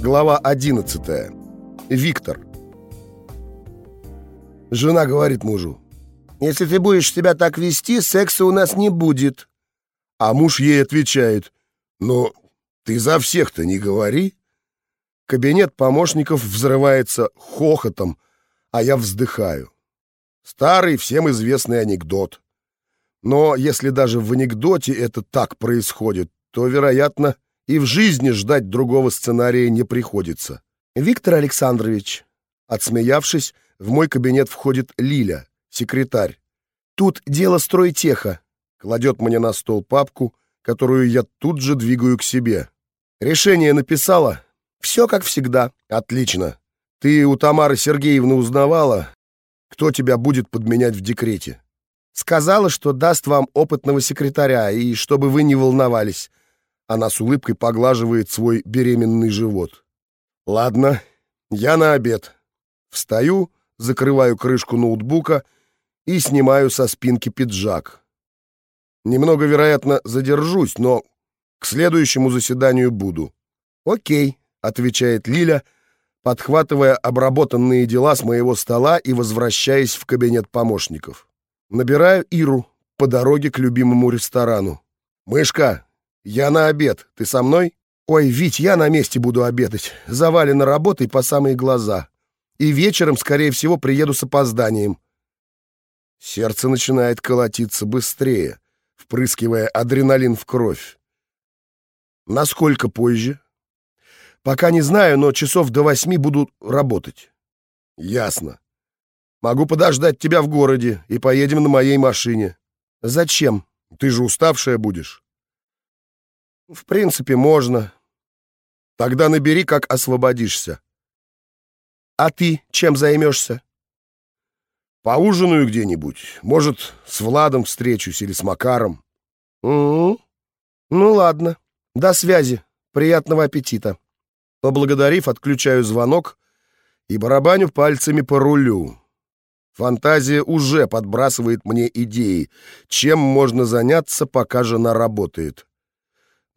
Глава 11. Виктор. Жена говорит мужу, «Если ты будешь себя так вести, секса у нас не будет». А муж ей отвечает, «Но ты за всех-то не говори». Кабинет помощников взрывается хохотом, а я вздыхаю. Старый, всем известный анекдот. Но если даже в анекдоте это так происходит, то, вероятно, и в жизни ждать другого сценария не приходится. Виктор Александрович, отсмеявшись, в мой кабинет входит Лиля, секретарь. Тут дело стройтеха. Кладет мне на стол папку, которую я тут же двигаю к себе. Решение написала? Все как всегда. Отлично. Ты у Тамары Сергеевны узнавала, кто тебя будет подменять в декрете? Сказала, что даст вам опытного секретаря, и чтобы вы не волновались. Она с улыбкой поглаживает свой беременный живот. Ладно, я на обед. Встаю, закрываю крышку ноутбука и снимаю со спинки пиджак. Немного, вероятно, задержусь, но к следующему заседанию буду. «Окей», — отвечает Лиля, подхватывая обработанные дела с моего стола и возвращаясь в кабинет помощников. Набираю Иру по дороге к любимому ресторану. «Мышка, «Я на обед. Ты со мной?» «Ой, Вить, я на месте буду обедать. Завалена работой по самые глаза. И вечером, скорее всего, приеду с опозданием». Сердце начинает колотиться быстрее, впрыскивая адреналин в кровь. «Насколько позже?» «Пока не знаю, но часов до восьми буду работать». «Ясно. Могу подождать тебя в городе и поедем на моей машине». «Зачем? Ты же уставшая будешь». В принципе, можно. Тогда набери, как освободишься. А ты чем займешься? Поужинаю где-нибудь. Может, с Владом встречусь или с Макаром. Угу. Ну ладно. До связи. Приятного аппетита. Поблагодарив, отключаю звонок и барабаню пальцами по рулю. Фантазия уже подбрасывает мне идеи, чем можно заняться, пока жена работает.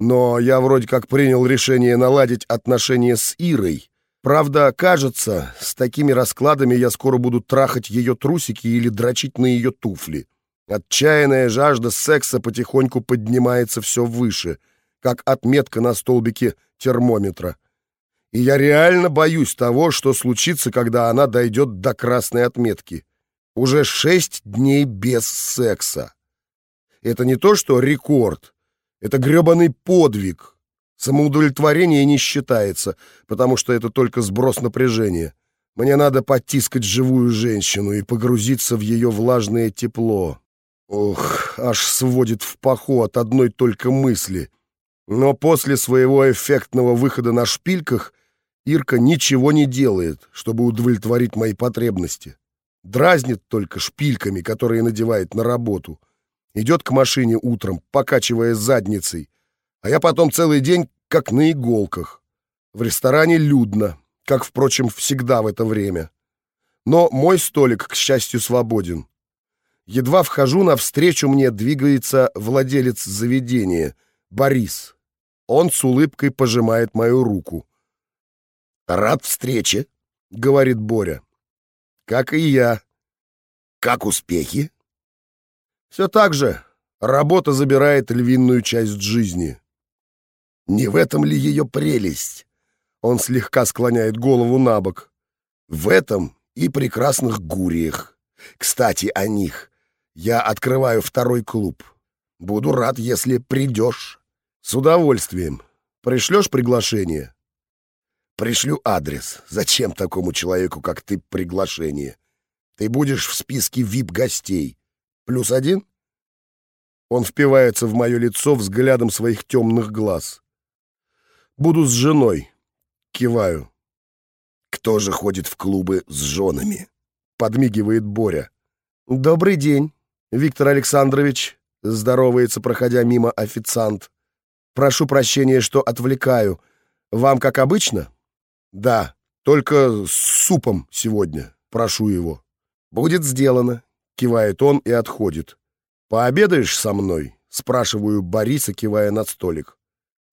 Но я вроде как принял решение наладить отношения с Ирой. Правда, кажется, с такими раскладами я скоро буду трахать ее трусики или дрочить на ее туфли. Отчаянная жажда секса потихоньку поднимается все выше, как отметка на столбике термометра. И я реально боюсь того, что случится, когда она дойдет до красной отметки. Уже шесть дней без секса. Это не то, что рекорд, это грёбаный подвиг. Самоудовлетворение не считается, потому что это только сброс напряжения. Мне надо потискать живую женщину и погрузиться в ее влажное тепло. Ох, аж сводит в паху от одной только мысли. Но после своего эффектного выхода на шпильках Ирка ничего не делает, чтобы удовлетворить мои потребности. Дразнит только шпильками, которые надевает на работу — идет к машине утром, покачивая задницей, а я потом целый день как на иголках. В ресторане людно, как, впрочем, всегда в это время. Но мой столик, к счастью, свободен. Едва вхожу, навстречу мне двигается владелец заведения, Борис. Он с улыбкой пожимает мою руку. «Рад встрече», — говорит Боря. «Как и я». «Как успехи?» Все так же работа забирает львиную часть жизни. Не в этом ли ее прелесть? Он слегка склоняет голову на бок. В этом и прекрасных гуриях. Кстати, о них. Я открываю второй клуб. Буду рад, если придешь. С удовольствием. Пришлешь приглашение? Пришлю адрес. Зачем такому человеку, как ты, приглашение? Ты будешь в списке вип-гостей. Плюс один? Он впивается в мое лицо взглядом своих темных глаз. Буду с женой. Киваю. Кто же ходит в клубы с женами? Подмигивает Боря. Добрый день, Виктор Александрович. Здоровается, проходя мимо официант. Прошу прощения, что отвлекаю. Вам как обычно? Да, только с супом сегодня. Прошу его. Будет сделано. Кивает он и отходит. «Пообедаешь со мной?» — спрашиваю Бориса, кивая на столик.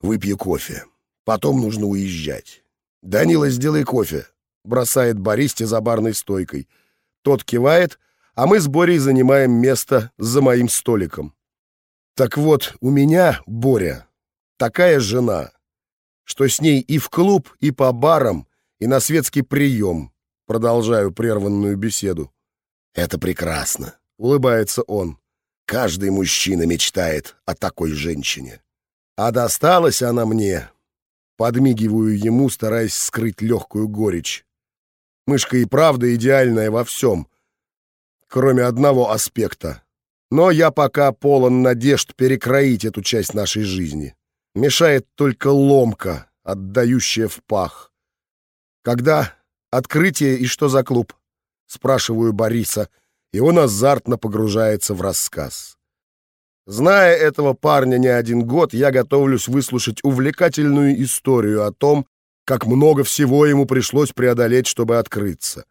«Выпью кофе. Потом нужно уезжать». «Данила, сделай кофе», — бросает баристе за барной стойкой. Тот кивает, а мы с Борей занимаем место за моим столиком. Так вот, у меня, Боря, такая жена, что с ней и в клуб, и по барам, и на светский прием. Продолжаю прерванную беседу. «Это прекрасно», — улыбается он. «Каждый мужчина мечтает о такой женщине». А досталась она мне. Подмигиваю ему, стараясь скрыть легкую горечь. Мышка и правда идеальная во всем, кроме одного аспекта. Но я пока полон надежд перекроить эту часть нашей жизни. Мешает только ломка, отдающая в пах. Когда открытие и что за клуб? Спрашиваю Бориса, и он азартно погружается в рассказ. Зная этого парня не один год, я готовлюсь выслушать увлекательную историю о том, как много всего ему пришлось преодолеть, чтобы открыться.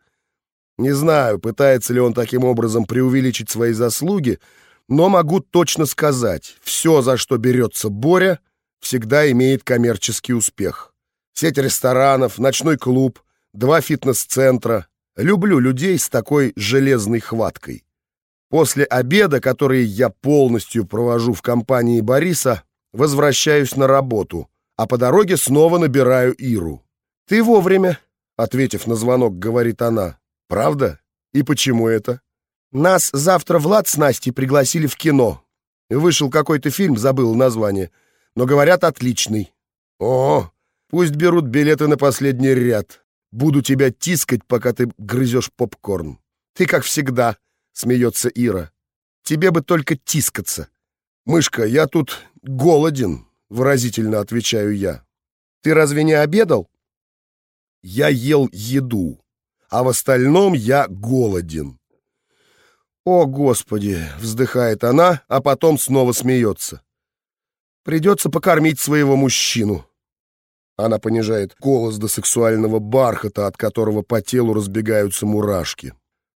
Не знаю, пытается ли он таким образом преувеличить свои заслуги, но могу точно сказать, все, за что берется Боря, всегда имеет коммерческий успех. Сеть ресторанов, ночной клуб, два фитнес-центра. Люблю людей с такой железной хваткой. После обеда, который я полностью провожу в компании Бориса, возвращаюсь на работу, а по дороге снова набираю Иру. «Ты вовремя», — ответив на звонок, говорит она. «Правда? И почему это?» «Нас завтра Влад с Настей пригласили в кино. Вышел какой-то фильм, забыл название, но, говорят, отличный». «О, пусть берут билеты на последний ряд. Буду тебя тискать, пока ты грызешь попкорн. Ты, как всегда, смеется Ира. «Тебе бы только тискаться». «Мышка, я тут голоден», — выразительно отвечаю я. «Ты разве не обедал?» «Я ел еду, а в остальном я голоден». «О, Господи!» — вздыхает она, а потом снова смеется. «Придется покормить своего мужчину». Она понижает голос до сексуального бархата, от которого по телу разбегаются мурашки.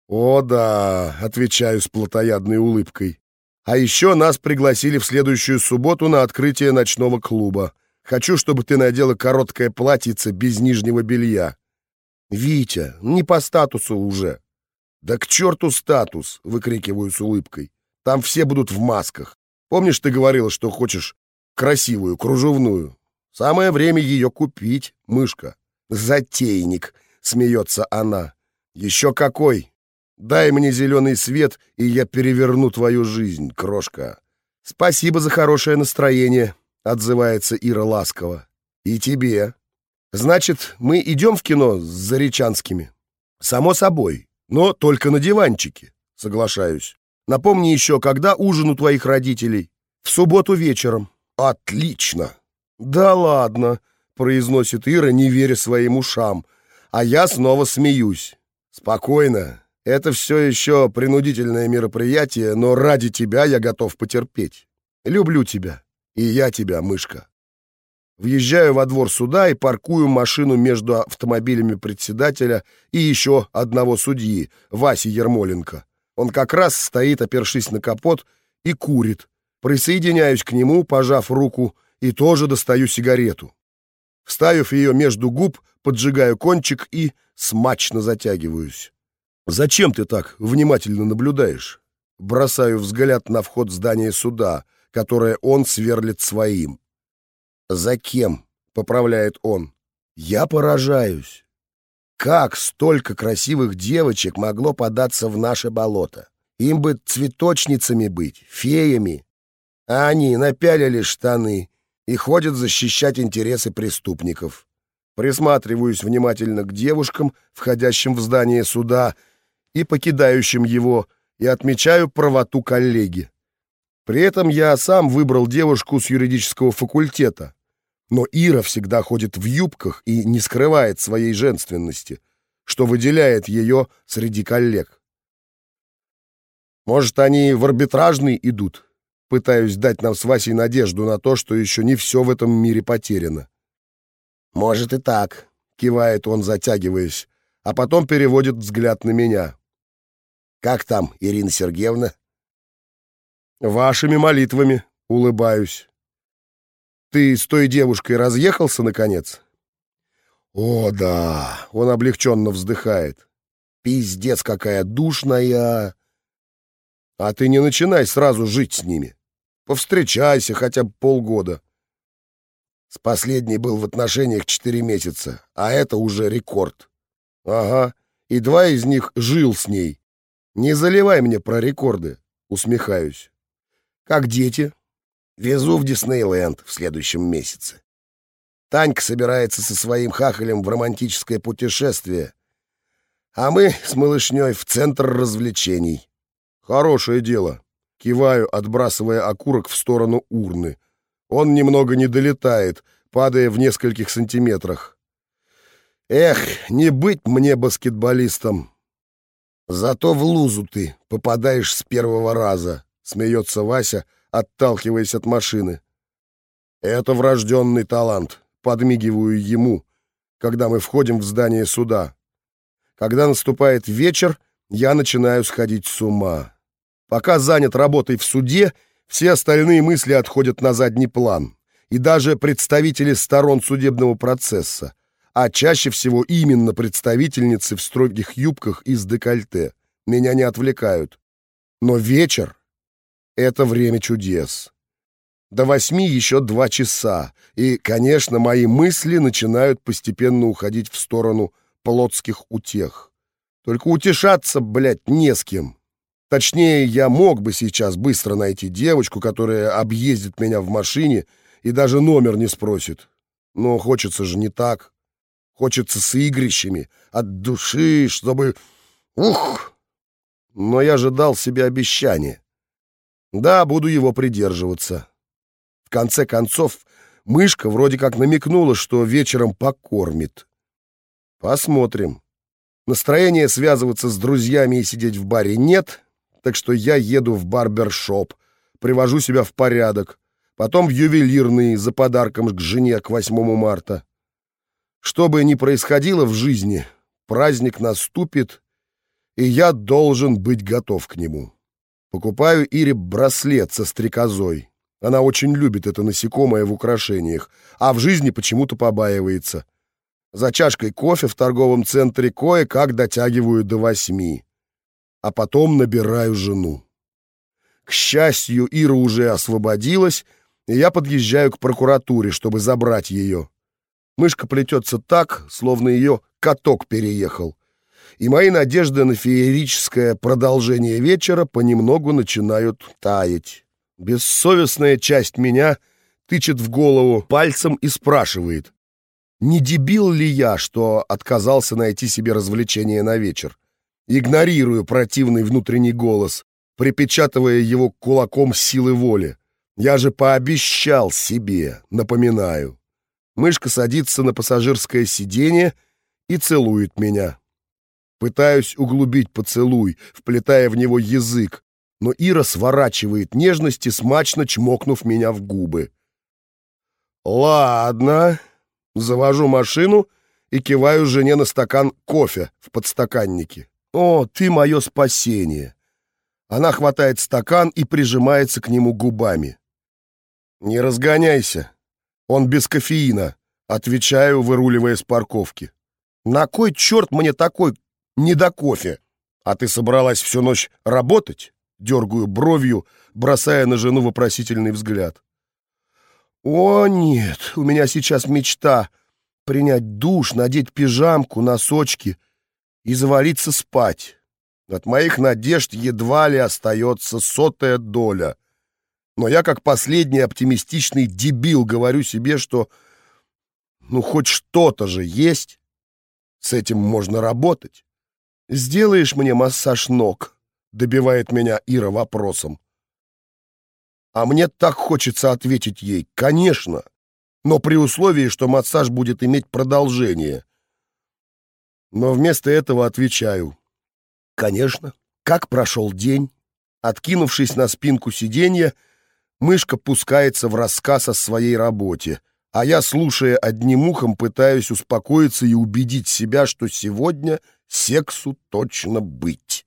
«О да», — отвечаю с плотоядной улыбкой. «А еще нас пригласили в следующую субботу на открытие ночного клуба. Хочу, чтобы ты надела короткое платьице без нижнего белья». «Витя, не по статусу уже». «Да к черту статус!» — выкрикиваю с улыбкой. «Там все будут в масках. Помнишь, ты говорила, что хочешь красивую, кружевную? Самое время ее купить, мышка». «Затейник!» — смеется она. «Еще какой! Дай мне зеленый свет, и я переверну твою жизнь, крошка. Спасибо за хорошее настроение, отзывается Ира ласково. И тебе. Значит, мы идем в кино с Заречанскими? Само собой, но только на диванчике, соглашаюсь. Напомни еще, когда ужин у твоих родителей? В субботу вечером. Отлично. Да ладно, произносит Ира, не веря своим ушам. А я снова смеюсь. Спокойно, это все еще принудительное мероприятие, но ради тебя я готов потерпеть. Люблю тебя. И я тебя, мышка. Въезжаю во двор суда и паркую машину между автомобилями председателя и еще одного судьи, Васи Ермоленко. Он как раз стоит, опершись на капот, и курит. Присоединяюсь к нему, пожав руку, и тоже достаю сигарету. Вставив ее между губ, поджигаю кончик и смачно затягиваюсь. «Зачем ты так внимательно наблюдаешь?» Бросаю взгляд на вход здания суда, которое он сверлит своим. «За кем?» — поправляет он. «Я поражаюсь. Как столько красивых девочек могло податься в наше болото? Им бы цветочницами быть, феями. А они напялили штаны и ходят защищать интересы преступников. Присматриваюсь внимательно к девушкам, входящим в здание суда, — и покидающим его, и отмечаю правоту коллеги. При этом я сам выбрал девушку с юридического факультета, но Ира всегда ходит в юбках и не скрывает своей женственности, что выделяет ее среди коллег. Может, они в арбитражный идут? Пытаюсь дать нам с Васей надежду на то, что еще не все в этом мире потеряно. «Может и так», — кивает он, затягиваясь, а потом переводит взгляд на меня. Как там, Ирина Сергеевна? Вашими молитвами, улыбаюсь. Ты с той девушкой разъехался, наконец? О, да, он облегченно вздыхает. Пиздец, какая душная. А ты не начинай сразу жить с ними. Повстречайся хотя бы полгода. С последней был в отношениях четыре месяца, а это уже рекорд. Ага, и два из них жил с ней. Не заливай мне про рекорды, усмехаюсь. Как дети? Везу в Диснейленд в следующем месяце. Танька собирается со своим хахалем в романтическое путешествие, а мы с малышней в центр развлечений. Хорошее дело. Киваю, отбрасывая окурок в сторону урны. Он немного не долетает, падая в нескольких сантиметрах. Эх, не быть мне баскетболистом. Зато в лузу ты попадаешь с первого раза, смеется Вася, отталкиваясь от машины. Это врожденный талант, подмигиваю ему, когда мы входим в здание суда. Когда наступает вечер, я начинаю сходить с ума. Пока занят работой в суде, все остальные мысли отходят на задний план. И даже представители сторон судебного процесса, а чаще всего именно представительницы в строгих юбках из декольте, меня не отвлекают. Но вечер — это время чудес. До восьми еще два часа, и, конечно, мои мысли начинают постепенно уходить в сторону плотских утех. Только утешаться, блядь, не с кем. Точнее, я мог бы сейчас быстро найти девочку, которая объездит меня в машине и даже номер не спросит. Но хочется же не так. Хочется с игрищами, от души, чтобы... Ух! Но я же дал себе обещание. Да, буду его придерживаться. В конце концов, мышка вроде как намекнула, что вечером покормит. Посмотрим. Настроения связываться с друзьями и сидеть в баре нет, так что я еду в барбершоп, привожу себя в порядок, потом в ювелирный за подарком к жене к 8 марта. Что бы ни происходило в жизни, праздник наступит, и я должен быть готов к нему. Покупаю Ире браслет со стрекозой. Она очень любит это насекомое в украшениях, а в жизни почему-то побаивается. За чашкой кофе в торговом центре кое-как дотягиваю до восьми. А потом набираю жену. К счастью, Ира уже освободилась, и я подъезжаю к прокуратуре, чтобы забрать ее. Мышка плетется так, словно ее каток переехал. И мои надежды на феерическое продолжение вечера понемногу начинают таять. Бессовестная часть меня тычет в голову пальцем и спрашивает, не дебил ли я, что отказался найти себе развлечение на вечер? Игнорирую противный внутренний голос, припечатывая его кулаком силы воли. Я же пообещал себе, напоминаю. Мышка садится на пассажирское сиденье и целует меня. Пытаюсь углубить поцелуй, вплетая в него язык, но Ира сворачивает нежности, смачно чмокнув меня в губы. «Ладно», Завожу машину и киваю жене на стакан кофе в подстаканнике. «О, ты мое спасение!» Она хватает стакан и прижимается к нему губами. «Не разгоняйся. Он без кофеина», — отвечаю, выруливая с парковки. «На кой черт мне такой не до кофе? А ты собралась всю ночь работать?» Дергаю бровью, бросая на жену вопросительный взгляд. «О, нет, у меня сейчас мечта принять душ, надеть пижамку, носочки и завалиться спать. От моих надежд едва ли остается сотая доля. Но я, как последний оптимистичный дебил, говорю себе, что ну хоть что-то же есть. С этим можно работать. «Сделаешь мне массаж ног?» — добивает меня Ира вопросом. А мне так хочется ответить ей «конечно», но при условии, что массаж будет иметь продолжение. Но вместо этого отвечаю «конечно». Как прошел день? Откинувшись на спинку сиденья, мышка пускается в рассказ о своей работе, а я, слушая одним ухом, пытаюсь успокоиться и убедить себя, что сегодня сексу точно быть.